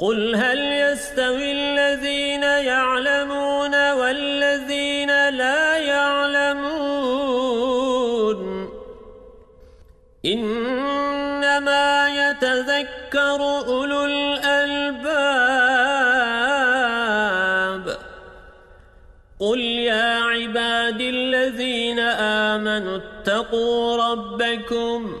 قل هل يستوي الذين يعلمون والذين لا يعلمون إنما يتذكر أولو الألباب قل يا عبادي الذين آمنوا واتقوا ربكم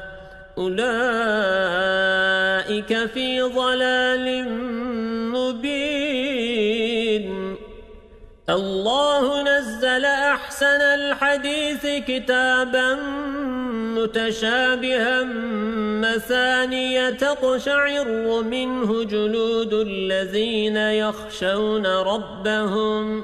أولئك في ضلال مبين. الله نزل أحسن الحديث كتابا متشابها مثانية تقشعر منه جلود الذين يخشون ربهم.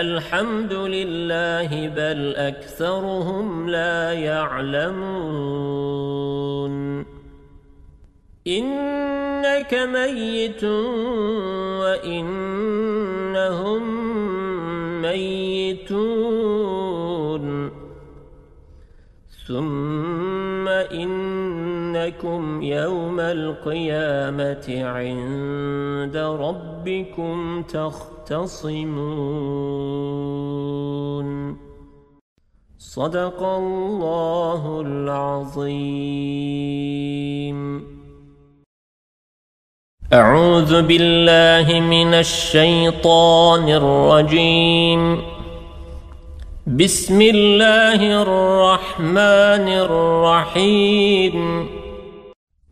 الحمد لله بل أكثرهم لا يعلمون. إنك ميت وإنهم ميتون. ثم إنكم يوم القيامة عند ربكم تختصمون. صدق الله العظيم. أعوذ بالله من الشيطان الرجيم. بسم الله الرحمن الرحيم.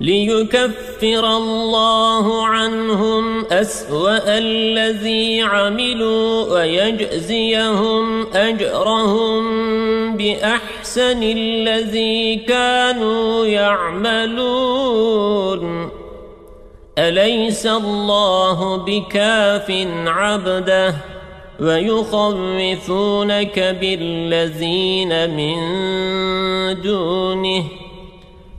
ليكفر الله عنهم أسوأ الذي عملوا ويجزيهم أجرهم بأحسن الذي كانوا يعملون. أليس الله بكاف عبده ويخوفونك بالذين من دونه؟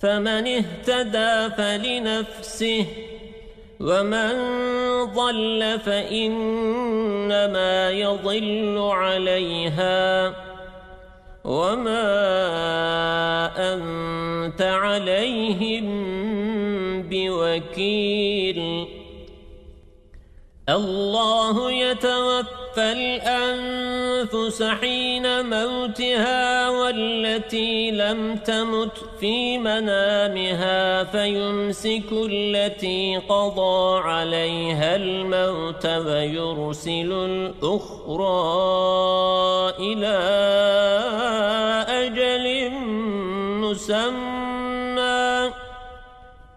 فمن اهتدى فلنفسه ومن ضل فإنما يضل عليها وما أنت عليهم بوكيل. الله يتوفى الأنفس حين موتها والتي لم تمت في منامها فيمسك التي قضى عليها الموت ويرسل الأخرى إلى أجل مسمى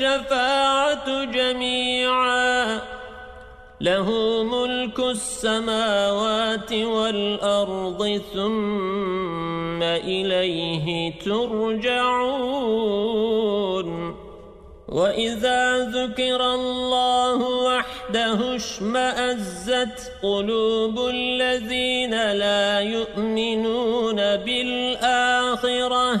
الشفاعة جميعا. له ملك السماوات والأرض ثم إليه ترجعون. وإذا ذكر الله وحده اشمأزت قلوب الذين لا يؤمنون بالآخرة.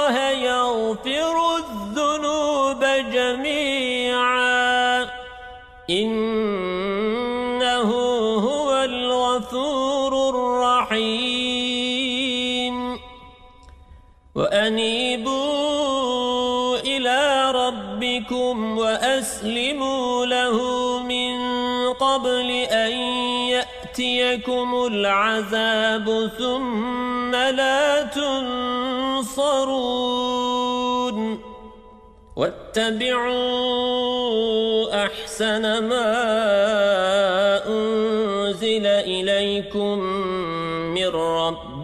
وأسلموا له من قبل أن يأتيكم العذاب ثم لا تنصرون. واتبعوا أحسن ما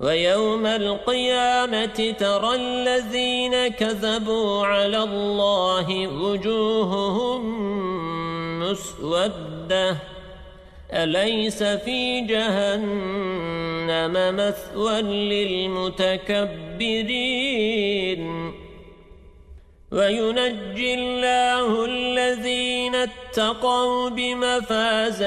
ويوم القيامة ترى الذين كذبوا على الله وجوههم مسودة. أليس في جهنم مثوى للمتكبرين؟ وينجي الله الذين اتقوا بمفازتهم.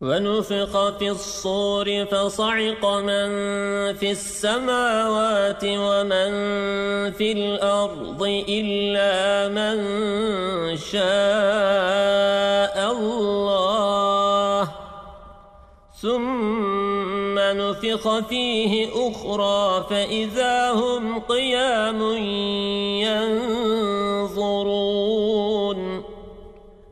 ونفخ في الصور فصعق من في السماوات ومن في الأرض إلا من شاء الله. ثم نفخ فيه أخرى فإذا هم قيام ينظرون